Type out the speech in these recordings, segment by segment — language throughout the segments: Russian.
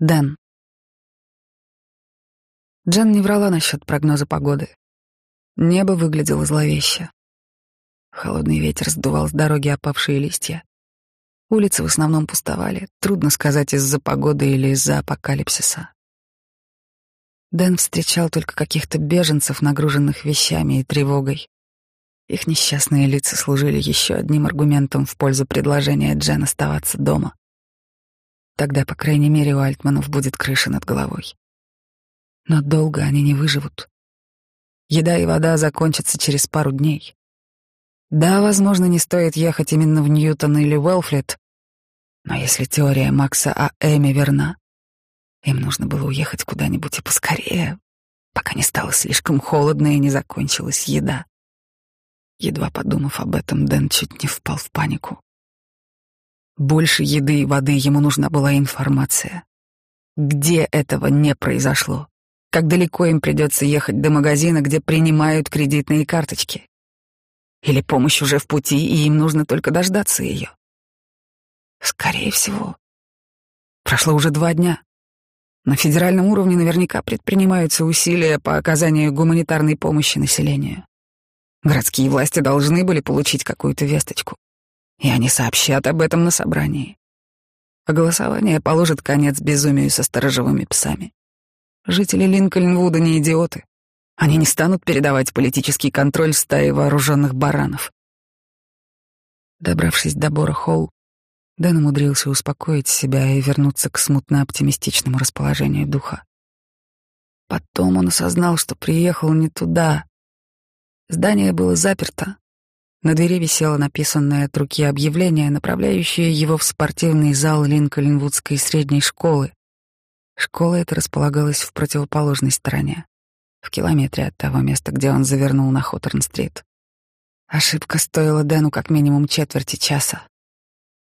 Дэн. Джен не врала насчет прогноза погоды. Небо выглядело зловеще. Холодный ветер сдувал с дороги опавшие листья. Улицы в основном пустовали, трудно сказать, из-за погоды или из-за апокалипсиса. Дэн встречал только каких-то беженцев, нагруженных вещами и тревогой. Их несчастные лица служили еще одним аргументом в пользу предложения Джен оставаться дома. Тогда, по крайней мере, у Альтманов будет крыша над головой. Но долго они не выживут. Еда и вода закончатся через пару дней. Да, возможно, не стоит ехать именно в Ньютон или Уэлфлет, но если теория Макса о Эми верна, им нужно было уехать куда-нибудь и поскорее, пока не стало слишком холодно и не закончилась еда. Едва подумав об этом, Дэн чуть не впал в панику. Больше еды и воды ему нужна была информация. Где этого не произошло? Как далеко им придется ехать до магазина, где принимают кредитные карточки? Или помощь уже в пути, и им нужно только дождаться ее? Скорее всего. Прошло уже два дня. На федеральном уровне наверняка предпринимаются усилия по оказанию гуманитарной помощи населению. Городские власти должны были получить какую-то весточку, и они сообщат об этом на собрании. А голосование положит конец безумию со сторожевыми псами. Жители Линкольнвуда не идиоты. Они не станут передавать политический контроль стаи вооруженных баранов. Добравшись до Бора Холл, Дэн умудрился успокоить себя и вернуться к смутно-оптимистичному расположению духа. Потом он осознал, что приехал не туда. Здание было заперто. На двери висело написанное от руки объявление, направляющее его в спортивный зал Линкольнвудской средней школы. Школа эта располагалась в противоположной стороне, в километре от того места, где он завернул на Хоторн-стрит. Ошибка стоила Дэну как минимум четверти часа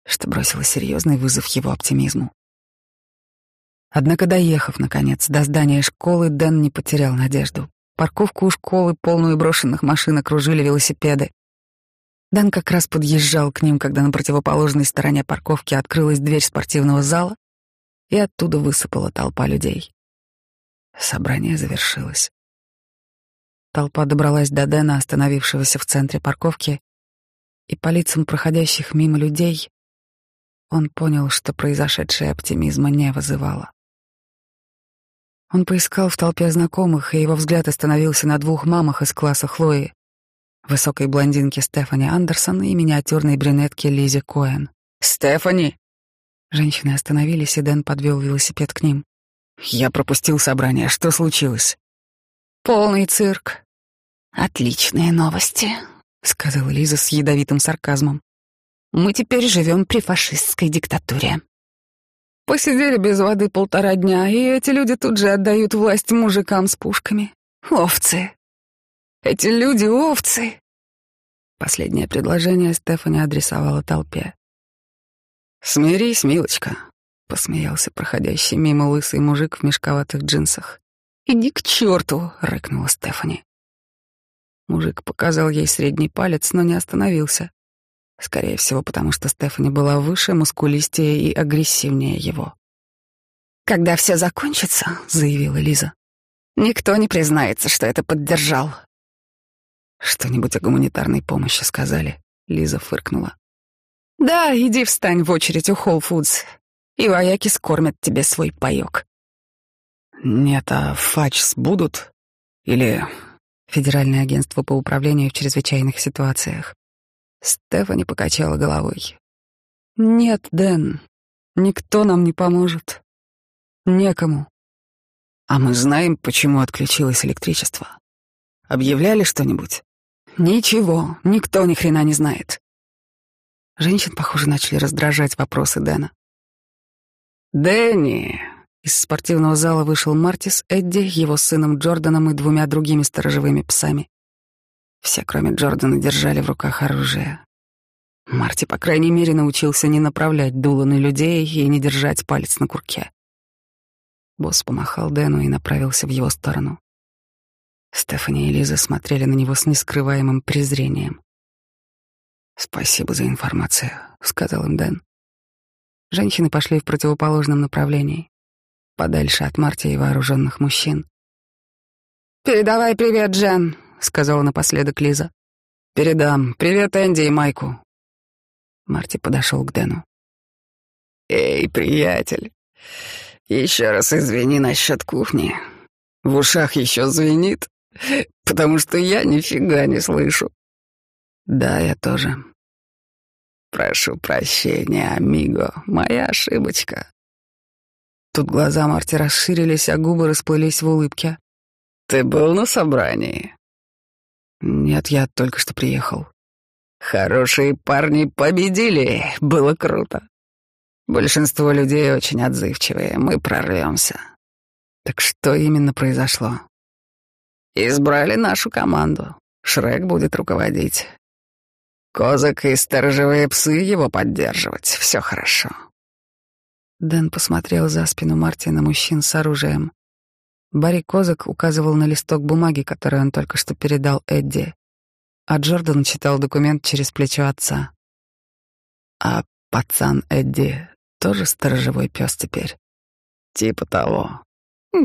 что бросило серьезный вызов его оптимизму. Однако, доехав, наконец, до здания школы, Дэн не потерял надежду. Парковку у школы, полную брошенных машин, окружили велосипеды. Дэн как раз подъезжал к ним, когда на противоположной стороне парковки открылась дверь спортивного зала, и оттуда высыпала толпа людей. Собрание завершилось. Толпа добралась до Дэна, остановившегося в центре парковки, и по лицам проходящих мимо людей он понял, что произошедшее оптимизма не вызывало. Он поискал в толпе знакомых, и его взгляд остановился на двух мамах из класса Хлои, высокой блондинке Стефани Андерсон и миниатюрной брюнетке Лизе Коэн. «Стефани!» Женщины остановились, и Дэн подвел велосипед к ним. «Я пропустил собрание. Что случилось?» «Полный цирк». «Отличные новости», — сказала Лиза с ядовитым сарказмом. Мы теперь живем при фашистской диктатуре. Посидели без воды полтора дня, и эти люди тут же отдают власть мужикам с пушками. Овцы. Эти люди — овцы. Последнее предложение Стефани адресовала толпе. «Смирись, милочка», — посмеялся проходящий мимо лысый мужик в мешковатых джинсах. «Иди к черту!» — рыкнула Стефани. Мужик показал ей средний палец, но не остановился. Скорее всего, потому что Стефани была выше, мускулистее и агрессивнее его. «Когда все закончится», — заявила Лиза, — «никто не признается, что это поддержал». «Что-нибудь о гуманитарной помощи сказали?» — Лиза фыркнула. «Да, иди встань в очередь у Whole Foods, и вояки скормят тебе свой паёк». «Нет, а фачс будут? Или...» Федеральное агентство по управлению в чрезвычайных ситуациях. Стефани покачала головой. «Нет, Дэн, никто нам не поможет. Некому». «А мы знаем, почему отключилось электричество? Объявляли что-нибудь?» «Ничего, никто ни хрена не знает». Женщин, похоже, начали раздражать вопросы Дэна. «Дэнни!» Из спортивного зала вышел Мартис Эдди, его сыном Джорданом и двумя другими сторожевыми псами. Все, кроме Джордана, держали в руках оружие. Марти, по крайней мере, научился не направлять дуло на людей и не держать палец на курке. Босс помахал Дэну и направился в его сторону. Стефани и Лиза смотрели на него с нескрываемым презрением. «Спасибо за информацию», — сказал им Дэн. Женщины пошли в противоположном направлении. подальше от Марти и вооруженных мужчин. «Передавай привет, Джен», — сказала напоследок Лиза. «Передам. Привет Энди и Майку». Марти подошел к Дэну. «Эй, приятель, еще раз извини насчет кухни. В ушах еще звенит, потому что я нифига не слышу». «Да, я тоже». «Прошу прощения, амиго, моя ошибочка». Тут глаза Марти расширились, а губы расплылись в улыбке. «Ты был на собрании?» «Нет, я только что приехал». «Хорошие парни победили, было круто. Большинство людей очень отзывчивые, мы прорвемся». «Так что именно произошло?» «Избрали нашу команду. Шрек будет руководить. Козак и сторожевые псы его поддерживать. Все хорошо». Дэн посмотрел за спину Марти на мужчин с оружием. Барри Козак указывал на листок бумаги, который он только что передал Эдди, а Джордан читал документ через плечо отца. А пацан Эдди тоже сторожевой пес теперь. Типа того.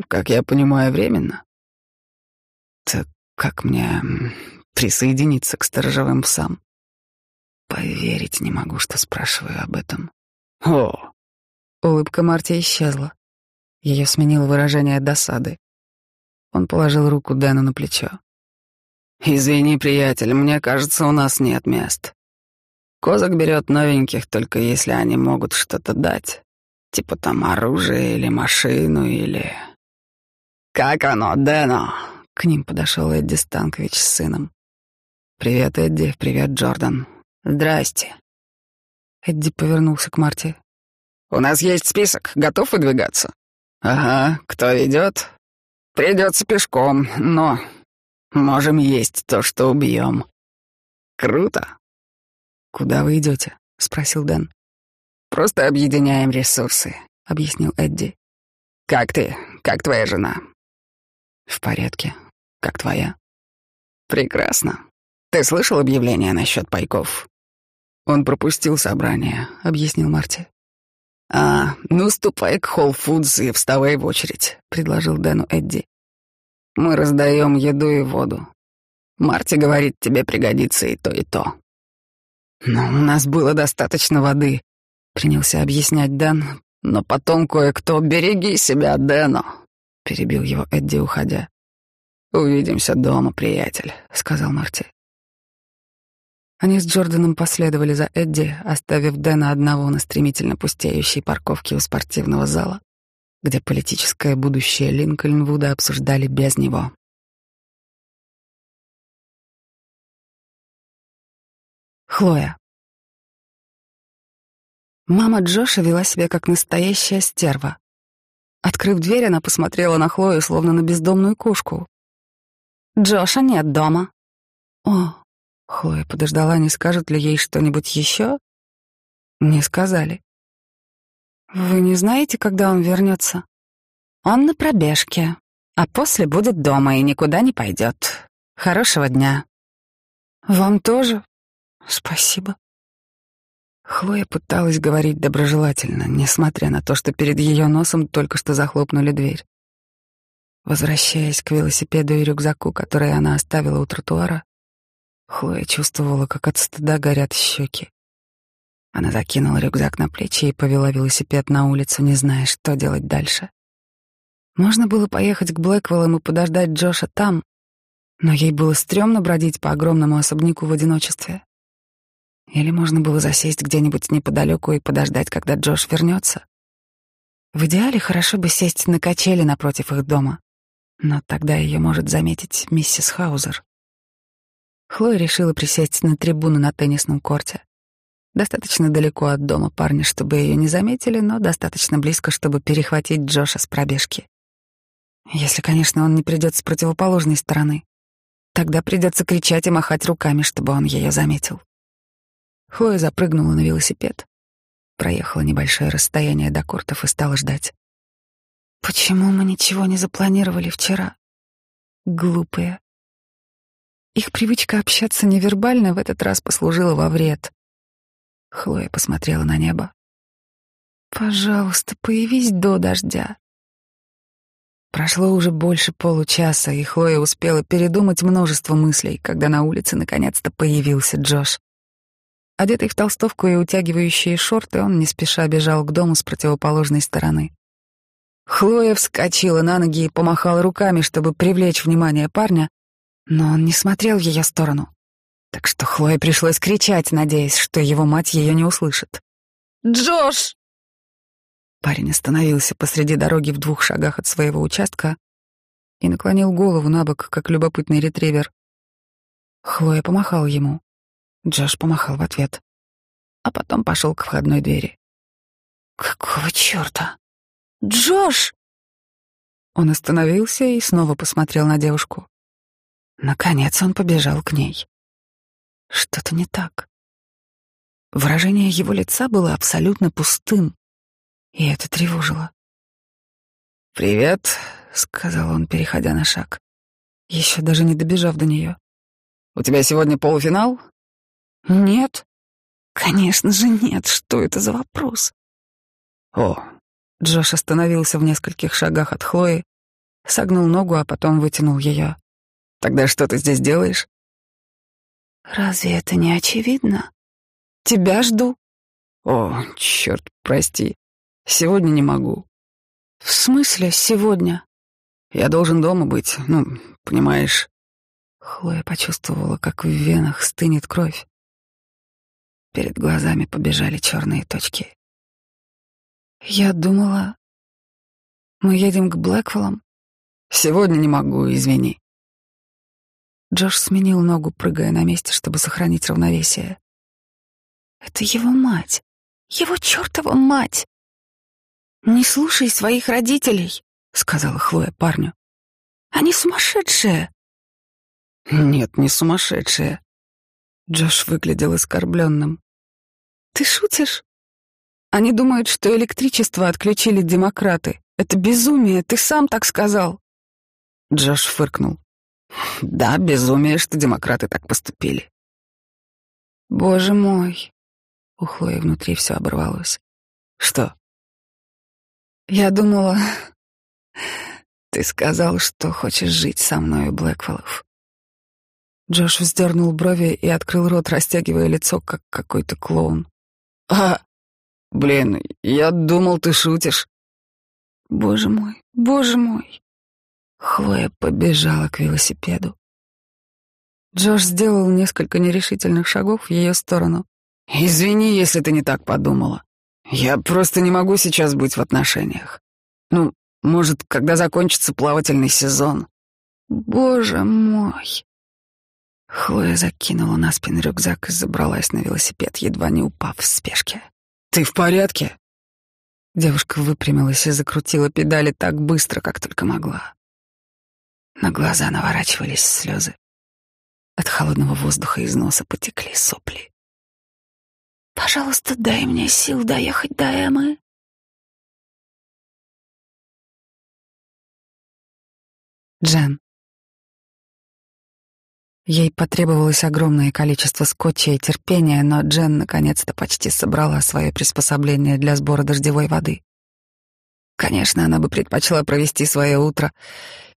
Как я понимаю, временно. Так как мне присоединиться к сторожевым псам? Поверить не могу, что спрашиваю об этом. О! Улыбка Марти исчезла. Ее сменило выражение досады. Он положил руку Дэну на плечо. «Извини, приятель, мне кажется, у нас нет мест. Козак берет новеньких, только если они могут что-то дать. Типа там оружие или машину, или...» «Как оно, Дэно?» К ним подошел Эдди Станкович с сыном. «Привет, Эдди. Привет, Джордан. Здрасте». Эдди повернулся к Марти. «У нас есть список. Готов выдвигаться?» «Ага. Кто ведет?» «Придется пешком, но можем есть то, что убьем. Круто!» «Куда вы идете?» — спросил Дэн. «Просто объединяем ресурсы», — объяснил Эдди. «Как ты? Как твоя жена?» «В порядке. Как твоя?» «Прекрасно. Ты слышал объявление насчет пайков?» «Он пропустил собрание», — объяснил Марти. «А, ну ступай к Whole Foods и вставай в очередь», — предложил Дэну Эдди. «Мы раздаем еду и воду. Марти говорит, тебе пригодится и то, и то». «Но у нас было достаточно воды», — принялся объяснять Дэн. «Но потом кое-кто... Береги себя, Дэно», — перебил его Эдди, уходя. «Увидимся дома, приятель», — сказал Марти. Они с Джорданом последовали за Эдди, оставив Дэна одного на стремительно пустеющей парковке у спортивного зала, где политическое будущее Линкольнвуда обсуждали без него. Хлоя. Мама Джоша вела себя как настоящая стерва. Открыв дверь, она посмотрела на Хлою, словно на бездомную кошку. «Джоша нет дома». «О, Хлоя подождала, не скажут ли ей что-нибудь еще. Не сказали. Вы не знаете, когда он вернется? Он на пробежке, а после будет дома и никуда не пойдет. Хорошего дня. Вам тоже. Спасибо. Хлоя пыталась говорить доброжелательно, несмотря на то, что перед ее носом только что захлопнули дверь. Возвращаясь к велосипеду и рюкзаку, который она оставила у тротуара, Хлоя чувствовала, как от стыда горят щеки. Она закинула рюкзак на плечи и повела велосипед на улицу, не зная, что делать дальше. Можно было поехать к Блэквеллам и подождать Джоша там, но ей было стрёмно бродить по огромному особняку в одиночестве. Или можно было засесть где-нибудь неподалеку и подождать, когда Джош вернется. В идеале хорошо бы сесть на качели напротив их дома, но тогда ее может заметить миссис Хаузер. Хлоя решила присесть на трибуну на теннисном корте. Достаточно далеко от дома парня, чтобы ее не заметили, но достаточно близко, чтобы перехватить Джоша с пробежки. Если, конечно, он не придет с противоположной стороны. Тогда придется кричать и махать руками, чтобы он ее заметил. Хлоя запрыгнула на велосипед, проехала небольшое расстояние до кортов и стала ждать. Почему мы ничего не запланировали вчера? Глупые. Их привычка общаться невербально в этот раз послужила во вред. Хлоя посмотрела на небо. «Пожалуйста, появись до дождя. Прошло уже больше получаса, и Хлоя успела передумать множество мыслей, когда на улице наконец-то появился Джош. Одетый в толстовку и утягивающие шорты, он не спеша бежал к дому с противоположной стороны. Хлоя вскочила на ноги и помахала руками, чтобы привлечь внимание парня, но он не смотрел в ее сторону. Так что Хлое пришлось кричать, надеясь, что его мать ее не услышит. «Джош!» Парень остановился посреди дороги в двух шагах от своего участка и наклонил голову на бок, как любопытный ретривер. Хлоя помахал ему. Джош помахал в ответ, а потом пошел к входной двери. «Какого черта?» «Джош!» Он остановился и снова посмотрел на девушку. Наконец он побежал к ней. Что-то не так. Выражение его лица было абсолютно пустым, и это тревожило. «Привет», — сказал он, переходя на шаг, еще даже не добежав до нее. «У тебя сегодня полуфинал?» «Нет». «Конечно же нет. Что это за вопрос?» «О, Джош остановился в нескольких шагах от Хлои, согнул ногу, а потом вытянул ее. «Тогда что ты здесь делаешь?» «Разве это не очевидно? Тебя жду». «О, черт, прости. Сегодня не могу». «В смысле сегодня?» «Я должен дома быть, ну, понимаешь». Хлоя почувствовала, как в венах стынет кровь. Перед глазами побежали черные точки. Я думала, мы едем к Блэквеллам. Сегодня не могу, извини. Джош сменил ногу, прыгая на месте, чтобы сохранить равновесие. Это его мать. Его чертова мать. Не слушай своих родителей, сказала Хлоя парню. Они сумасшедшие. Нет, не сумасшедшие. Джош выглядел оскорбленным. Ты шутишь? Они думают, что электричество отключили демократы. Это безумие, ты сам так сказал. Джош фыркнул. Да, безумие, что демократы так поступили. Боже мой. У Хлои внутри все оборвалось. Что? Я думала... Ты сказал, что хочешь жить со мной, Блэквеллов. Джош вздернул брови и открыл рот, растягивая лицо, как какой-то клоун. А, Блин, я думал, ты шутишь. Боже мой, боже мой. Хлоя побежала к велосипеду. Джош сделал несколько нерешительных шагов в ее сторону. Извини, если ты не так подумала. Я просто не могу сейчас быть в отношениях. Ну, может, когда закончится плавательный сезон. Боже мой. Хлоя закинула на спину рюкзак и забралась на велосипед, едва не упав в спешке. «Ты в порядке?» Девушка выпрямилась и закрутила педали так быстро, как только могла. На глаза наворачивались слезы. От холодного воздуха из носа потекли сопли. «Пожалуйста, дай мне сил доехать до Эммы». Джен. Ей потребовалось огромное количество скотча и терпения, но Джен наконец-то почти собрала свое приспособление для сбора дождевой воды. Конечно, она бы предпочла провести свое утро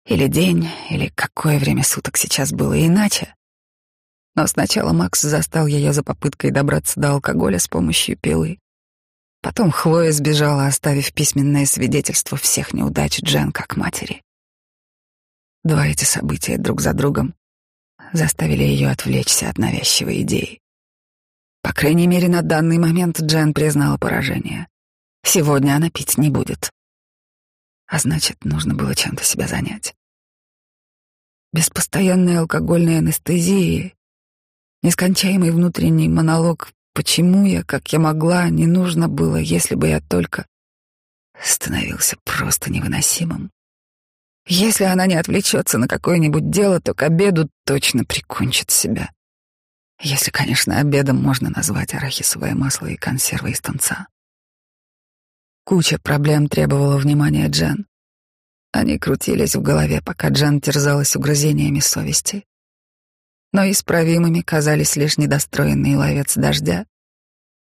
или день, или какое время суток сейчас было иначе. Но сначала Макс застал ее за попыткой добраться до алкоголя с помощью пилы. Потом Хлоя сбежала, оставив письменное свидетельство всех неудач Джен как матери. Два эти события друг за другом заставили ее отвлечься от навязчивой идеи. По крайней мере, на данный момент Джен признала поражение. Сегодня она пить не будет. А значит, нужно было чем-то себя занять. Без постоянной алкогольной анестезии, нескончаемый внутренний монолог «почему я, как я могла, не нужно было, если бы я только...» становился просто невыносимым. Если она не отвлечется на какое-нибудь дело, то к обеду точно прикончит себя. Если, конечно, обедом можно назвать арахисовое масло и консервы из тунца. Куча проблем требовала внимания Джен. Они крутились в голове, пока Джен терзалась угрызениями совести. Но исправимыми казались лишь недостроенный ловец дождя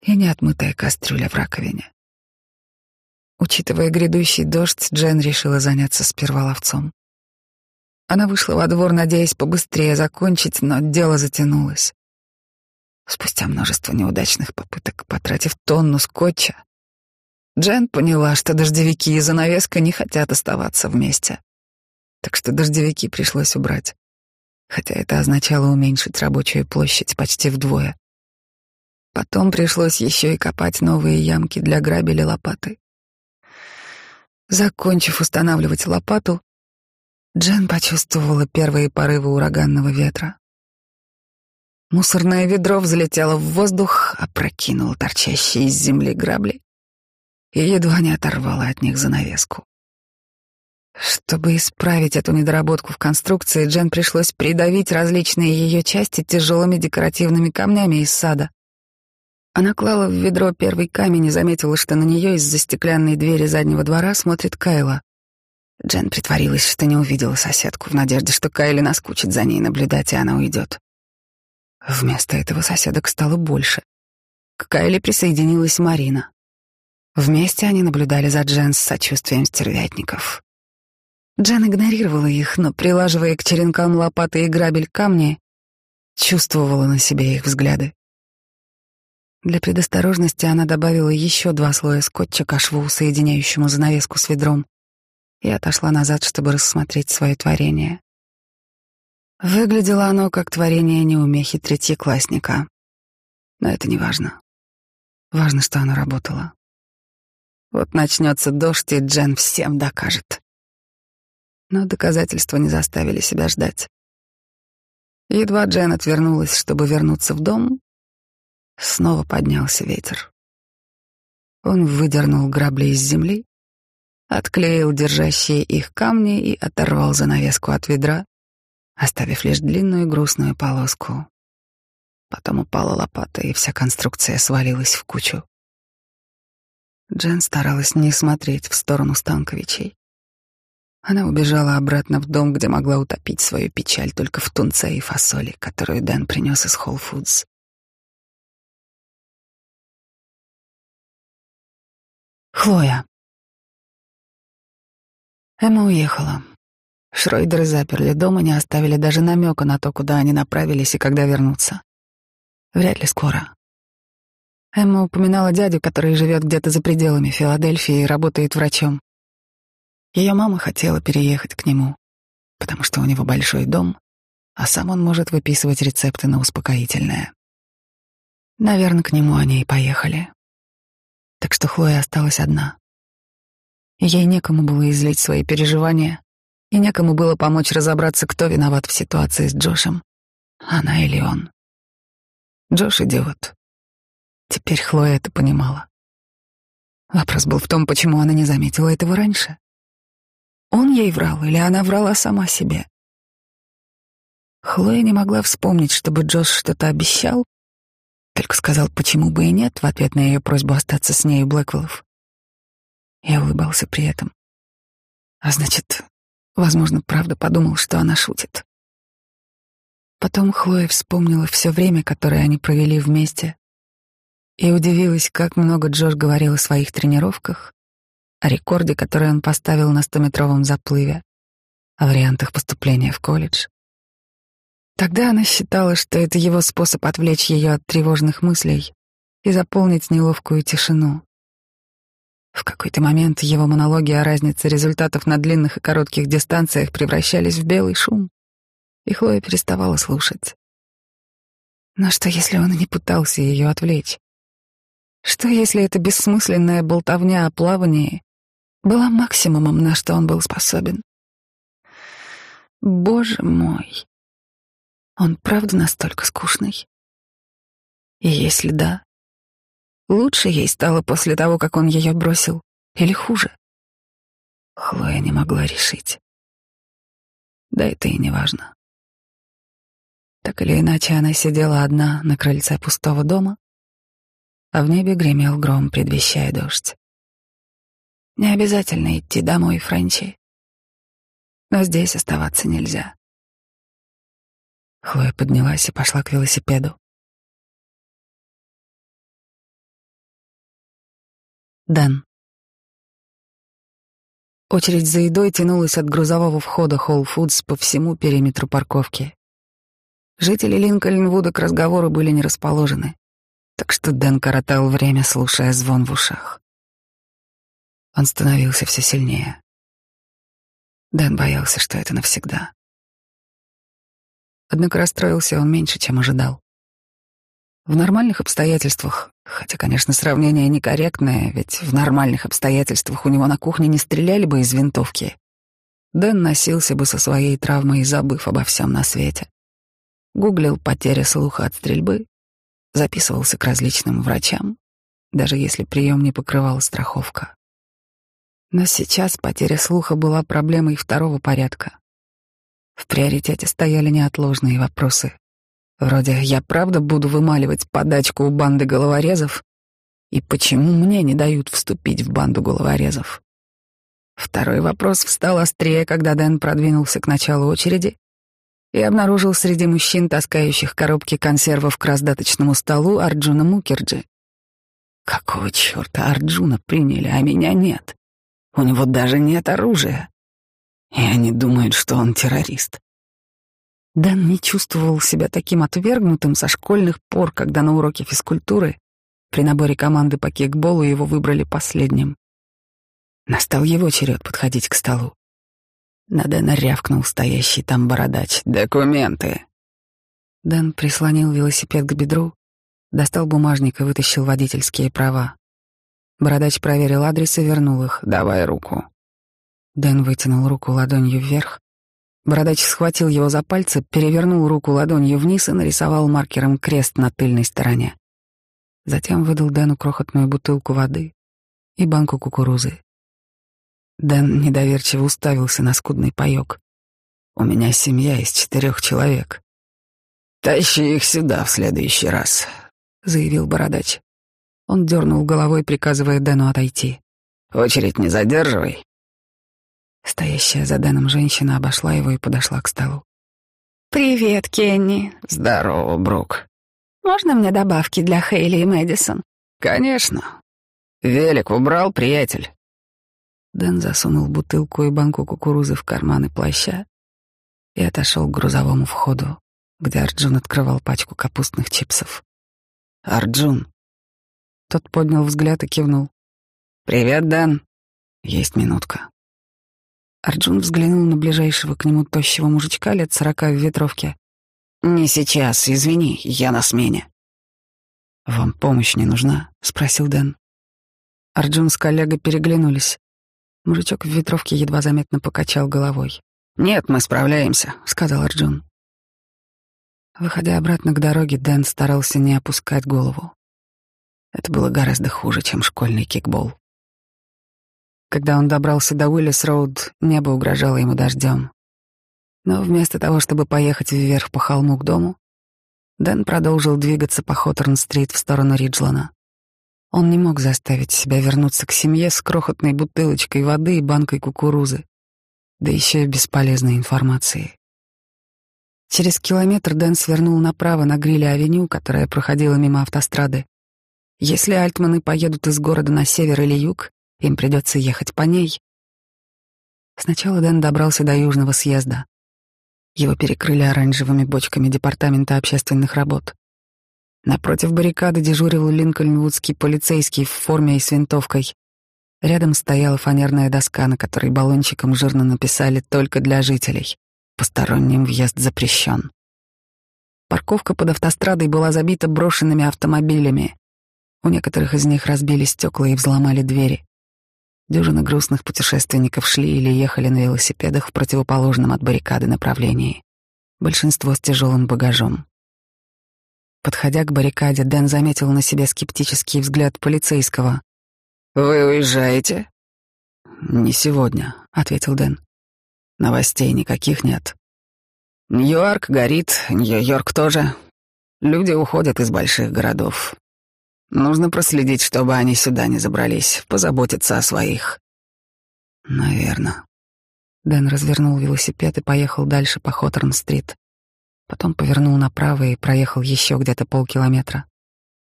и неотмытая кастрюля в раковине. Учитывая грядущий дождь, Джен решила заняться сперва ловцом. Она вышла во двор, надеясь побыстрее закончить, но дело затянулось. Спустя множество неудачных попыток, потратив тонну скотча, Джен поняла, что дождевики и занавеска не хотят оставаться вместе. Так что дождевики пришлось убрать, хотя это означало уменьшить рабочую площадь почти вдвое. Потом пришлось еще и копать новые ямки для грабели лопаты. Закончив устанавливать лопату, Джен почувствовала первые порывы ураганного ветра. Мусорное ведро взлетело в воздух, опрокинуло торчащие из земли грабли и едва не оторвало от них занавеску. Чтобы исправить эту недоработку в конструкции, Джен пришлось придавить различные ее части тяжелыми декоративными камнями из сада. Она клала в ведро первый камень и заметила, что на нее из-за стеклянной двери заднего двора смотрит Кайла. Джен притворилась, что не увидела соседку, в надежде, что Кайли наскучит за ней наблюдать, и она уйдет. Вместо этого соседок стало больше. К Кайли присоединилась Марина. Вместе они наблюдали за Джен с сочувствием стервятников. Джен игнорировала их, но, прилаживая к черенкам лопаты и грабель камни, чувствовала на себе их взгляды. Для предосторожности она добавила еще два слоя скотча к шву, соединяющему занавеску с ведром, и отошла назад, чтобы рассмотреть свое творение. Выглядело оно как творение неумехи третьеклассника. Но это не важно. Важно, что оно работало. Вот начнется дождь, и Джен всем докажет. Но доказательства не заставили себя ждать. Едва Джен отвернулась, чтобы вернуться в дом, снова поднялся ветер. Он выдернул грабли из земли отклеил держащие их камни и оторвал занавеску от ведра, оставив лишь длинную грустную полоску. Потом упала лопата, и вся конструкция свалилась в кучу. Джен старалась не смотреть в сторону Станковичей. Она убежала обратно в дом, где могла утопить свою печаль только в тунце и фасоли, которую Дэн принес из Whole Foods. Хлоя. Эмма уехала. Шройдеры заперли дом и не оставили даже намека на то, куда они направились и когда вернутся. Вряд ли скоро. Эмма упоминала дядю, который живет где-то за пределами Филадельфии и работает врачом. Ее мама хотела переехать к нему, потому что у него большой дом, а сам он может выписывать рецепты на успокоительное. Наверное, к нему они и поехали. Так что Хлоя осталась одна. Ей некому было излить свои переживания, и некому было помочь разобраться, кто виноват в ситуации с Джошем, она или он. Джош идиот. Теперь Хлоя это понимала. Вопрос был в том, почему она не заметила этого раньше. Он ей врал, или она врала сама себе. Хлоя не могла вспомнить, чтобы Джош что-то обещал, только сказал, почему бы и нет, в ответ на ее просьбу остаться с ней у Блэквеллов. Я улыбался при этом. А значит, возможно, правда подумал, что она шутит. Потом Хлоя вспомнила все время, которое они провели вместе, и удивилась, как много Джош говорил о своих тренировках, о рекорде, который он поставил на стометровом заплыве, о вариантах поступления в колледж. Тогда она считала, что это его способ отвлечь ее от тревожных мыслей и заполнить неловкую тишину. В какой-то момент его монологи о разнице результатов на длинных и коротких дистанциях превращались в белый шум, и Хлоя переставала слушать. Но что, если он не пытался ее отвлечь? Что, если эта бессмысленная болтовня о плавании была максимумом, на что он был способен? Боже мой! Он правда настолько скучный? И если да, Лучше ей стало после того, как он ее бросил, или хуже? Хлоя не могла решить. Да это и не важно. Так или иначе, она сидела одна на крыльце пустого дома, а в небе гремел гром, предвещая дождь. Не обязательно идти домой, Френчи. Но здесь оставаться нельзя. Хлоя поднялась и пошла к велосипеду. Дэн. Очередь за едой тянулась от грузового входа Whole Foods по всему периметру парковки. Жители Линкольнвуда к разговору были не расположены, так что Дэн коротал время, слушая звон в ушах. Он становился все сильнее. Дэн боялся, что это навсегда. Однако расстроился он меньше, чем ожидал. В нормальных обстоятельствах, хотя, конечно, сравнение некорректное, ведь в нормальных обстоятельствах у него на кухне не стреляли бы из винтовки, Дэн носился бы со своей травмой, забыв обо всем на свете. Гуглил потеря слуха от стрельбы, записывался к различным врачам, даже если прием не покрывала страховка. Но сейчас потеря слуха была проблемой второго порядка. В приоритете стояли неотложные вопросы. Вроде «я правда буду вымаливать подачку у банды головорезов?» и «почему мне не дают вступить в банду головорезов?» Второй вопрос встал острее, когда Дэн продвинулся к началу очереди и обнаружил среди мужчин, таскающих коробки консервов к раздаточному столу, Арджуна Мукерджи. Какого черта Арджуна приняли, а меня нет? У него даже нет оружия. И они думают, что он террорист. Дэн не чувствовал себя таким отвергнутым со школьных пор, когда на уроке физкультуры при наборе команды по кикболу его выбрали последним. Настал его черед подходить к столу. На Дэна рявкнул стоящий там бородач. «Документы!» Дэн прислонил велосипед к бедру, достал бумажник и вытащил водительские права. Бородач проверил адрес и вернул их. «Давай руку». Дэн вытянул руку ладонью вверх. Бородач схватил его за пальцы, перевернул руку ладонью вниз и нарисовал маркером крест на тыльной стороне. Затем выдал Дэну крохотную бутылку воды и банку кукурузы. Дэн недоверчиво уставился на скудный паёк. «У меня семья из четырех человек». «Тащи их сюда в следующий раз», — заявил Бородач. Он дернул головой, приказывая Дэну отойти. «Очередь не задерживай». Стоящая за Дэном женщина обошла его и подошла к столу. «Привет, Кенни». «Здорово, Брук». «Можно мне добавки для Хейли и Мэдисон?» «Конечно. Велик убрал, приятель». Дэн засунул бутылку и банку кукурузы в карманы плаща и отошел к грузовому входу, где Арджун открывал пачку капустных чипсов. «Арджун», тот поднял взгляд и кивнул. «Привет, Дэн». «Есть минутка». Арджун взглянул на ближайшего к нему тощего мужичка лет сорока в ветровке. «Не сейчас, извини, я на смене». «Вам помощь не нужна?» — спросил Дэн. Арджун с коллегой переглянулись. Мужичок в ветровке едва заметно покачал головой. «Нет, мы справляемся», — сказал Арджун. Выходя обратно к дороге, Дэн старался не опускать голову. Это было гораздо хуже, чем школьный кикбол. Когда он добрался до Уиллис-Роуд, небо угрожало ему дождем. Но вместо того, чтобы поехать вверх по холму к дому, Дэн продолжил двигаться по Хоторн-стрит в сторону Риджлана. Он не мог заставить себя вернуться к семье с крохотной бутылочкой воды и банкой кукурузы, да еще и бесполезной информацией. Через километр Дэн свернул направо на гриле авеню, которая проходила мимо автострады, если альтманы поедут из города на север или юг, им придется ехать по ней. Сначала Дэн добрался до южного съезда. Его перекрыли оранжевыми бочками Департамента общественных работ. Напротив баррикады дежурил линкольнвудский полицейский в форме и с винтовкой. Рядом стояла фанерная доска, на которой баллончиком жирно написали «Только для жителей». Посторонним въезд запрещен. Парковка под автострадой была забита брошенными автомобилями. У некоторых из них разбили стекла и взломали двери. Дюжины грустных путешественников шли или ехали на велосипедах в противоположном от баррикады направлении. Большинство с тяжелым багажом. Подходя к баррикаде, Дэн заметил на себе скептический взгляд полицейского. «Вы уезжаете?» «Не сегодня», — ответил Дэн. «Новостей никаких нет». «Нью-Йорк горит, Нью-Йорк тоже. Люди уходят из больших городов. Нужно проследить, чтобы они сюда не забрались, позаботиться о своих. Наверно. Дэн развернул велосипед и поехал дальше по Хоторн-стрит. Потом повернул направо и проехал еще где-то полкилометра,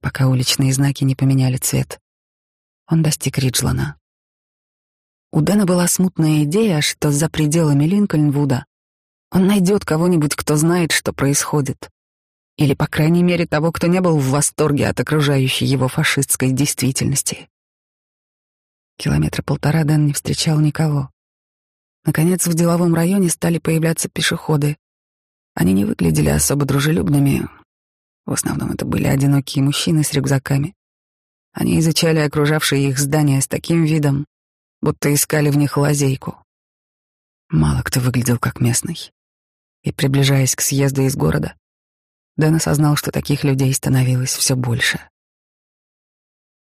пока уличные знаки не поменяли цвет. Он достиг Риджлана. У Дэна была смутная идея, что за пределами Линкольнвуда он найдет кого-нибудь, кто знает, что происходит. Или, по крайней мере, того, кто не был в восторге от окружающей его фашистской действительности. Километра полтора Дэн не встречал никого. Наконец, в деловом районе стали появляться пешеходы. Они не выглядели особо дружелюбными. В основном это были одинокие мужчины с рюкзаками. Они изучали окружавшие их здания с таким видом, будто искали в них лазейку. Мало кто выглядел как местный. И, приближаясь к съезду из города, Дэн осознал, что таких людей становилось все больше.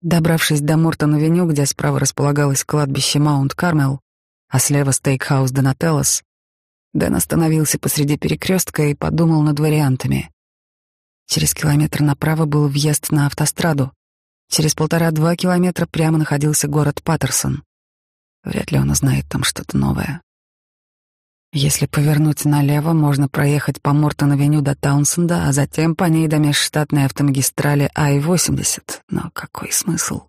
Добравшись до Мортон-авеню, где справа располагалось кладбище Маунт-Кармел, а слева стейкхаус Донателлос, Дэн остановился посреди перекрестка и подумал над вариантами. Через километр направо был въезд на автостраду. Через полтора-два километра прямо находился город Паттерсон. Вряд ли он узнает там что-то новое. Если повернуть налево, можно проехать по Мортон-авеню до Таунсенда, а затем по ней до межштатной автомагистрали Ай-80. Но какой смысл?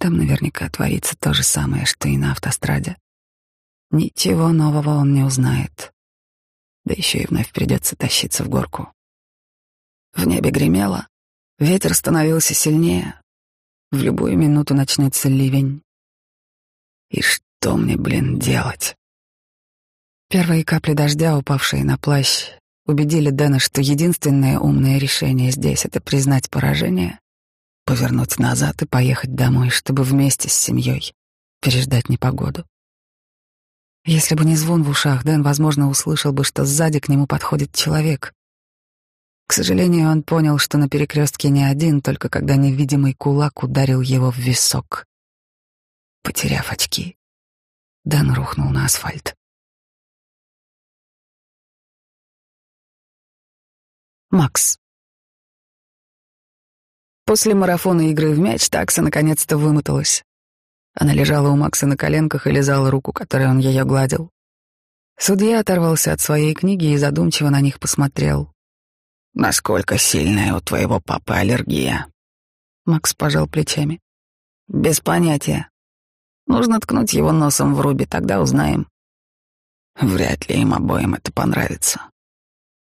Там наверняка творится то же самое, что и на автостраде. Ничего нового он не узнает. Да еще и вновь придется тащиться в горку. В небе гремело, ветер становился сильнее. В любую минуту начнется ливень. И что мне, блин, делать? Первые капли дождя, упавшие на плащ, убедили Дэна, что единственное умное решение здесь — это признать поражение, повернуть назад и поехать домой, чтобы вместе с семьей переждать непогоду. Если бы не звон в ушах, Дэн, возможно, услышал бы, что сзади к нему подходит человек. К сожалению, он понял, что на перекрестке не один, только когда невидимый кулак ударил его в висок. Потеряв очки, Дэн рухнул на асфальт. Макс. После марафона игры в мяч такса наконец-то вымоталась. Она лежала у Макса на коленках и лизала руку, которой он ее гладил. Судья оторвался от своей книги и задумчиво на них посмотрел. «Насколько сильная у твоего папы аллергия?» Макс пожал плечами. «Без понятия. Нужно ткнуть его носом в руби, тогда узнаем. Вряд ли им обоим это понравится.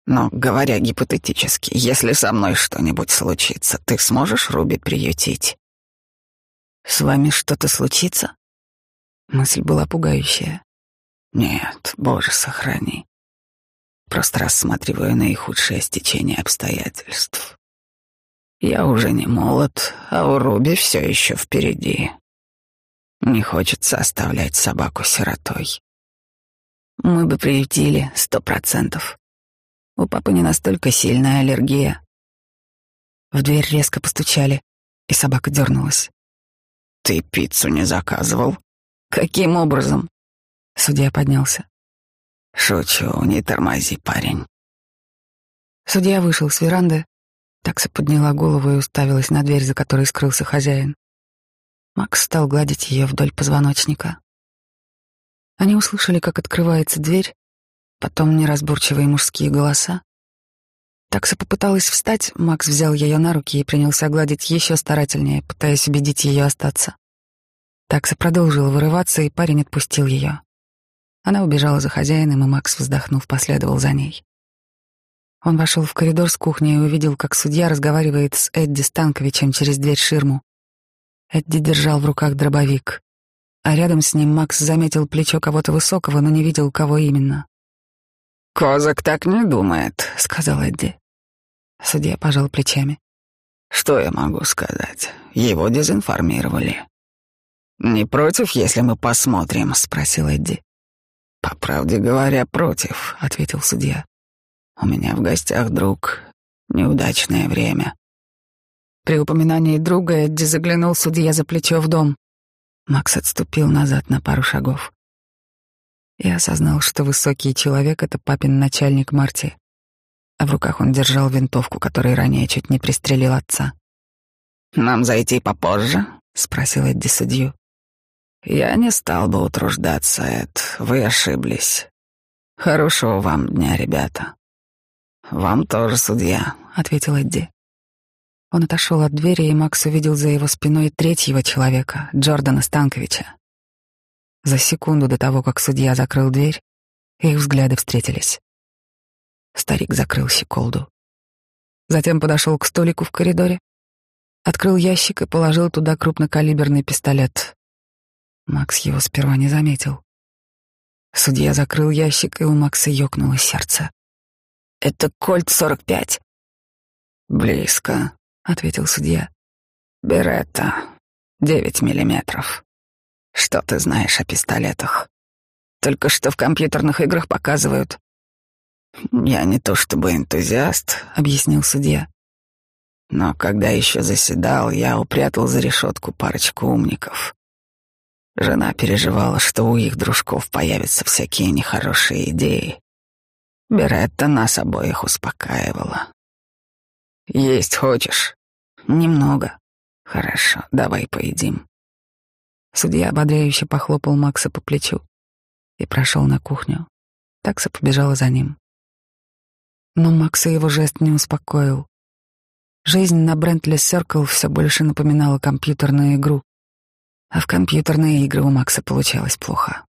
Но, говоря гипотетически, если со мной что-нибудь случится, ты сможешь Руби приютить? С вами что-то случится? Мысль была пугающая. Нет, боже, сохрани. Просто рассматриваю наихудшее стечение обстоятельств. Я уже не молод, а у Руби все еще впереди. Не хочется оставлять собаку сиротой. Мы бы приютили сто процентов. У папы не настолько сильная аллергия. В дверь резко постучали, и собака дернулась. «Ты пиццу не заказывал?» «Каким образом?» Судья поднялся. «Шучу, не тормози, парень». Судья вышел с веранды. Такса подняла голову и уставилась на дверь, за которой скрылся хозяин. Макс стал гладить ее вдоль позвоночника. Они услышали, как открывается дверь, потом неразборчивые мужские голоса. Такса попыталась встать, Макс взял ее на руки и принялся гладить еще старательнее, пытаясь убедить ее остаться. Такса продолжила вырываться, и парень отпустил ее. Она убежала за хозяином, и Макс, вздохнув, последовал за ней. Он вошел в коридор с кухней и увидел, как судья разговаривает с Эдди Станковичем через дверь ширму. Эдди держал в руках дробовик, а рядом с ним Макс заметил плечо кого-то высокого, но не видел, кого именно. «Козак так не думает», — сказал Эдди. Судья пожал плечами. «Что я могу сказать? Его дезинформировали». «Не против, если мы посмотрим?» — спросил Эдди. «По правде говоря, против», — ответил судья. «У меня в гостях друг. Неудачное время». При упоминании друга Эдди заглянул судья за плечо в дом. Макс отступил назад на пару шагов и осознал, что высокий человек — это папин начальник Марти, а в руках он держал винтовку, которой ранее чуть не пристрелил отца. «Нам зайти попозже?» — спросил Эдди судью. «Я не стал бы утруждаться, Эд, вы ошиблись. Хорошего вам дня, ребята». «Вам тоже, судья», — ответил Эдди. Он отошел от двери, и Макс увидел за его спиной третьего человека, Джордана Станковича. За секунду до того, как судья закрыл дверь, их взгляды встретились. Старик закрыл щеколду. Затем подошел к столику в коридоре, открыл ящик и положил туда крупнокалиберный пистолет. Макс его сперва не заметил. Судья закрыл ящик, и у Макса ёкнуло сердце. «Это кольт 45». «Близко», — ответил судья. «Беретта, девять миллиметров. Что ты знаешь о пистолетах? Только что в компьютерных играх показывают. Я не то чтобы энтузиаст, объяснил судья. Но когда еще заседал, я упрятал за решетку парочку умников. Жена переживала, что у их дружков появятся всякие нехорошие идеи. Беретта нас обоих успокаивала. «Есть хочешь?» «Немного». «Хорошо, давай поедим». Судья ободряюще похлопал Макса по плечу и прошел на кухню. Такса побежала за ним. Но Макса его жест не успокоил. Жизнь на Брентли Серкл все больше напоминала компьютерную игру, а в компьютерные игры у Макса получалось плохо.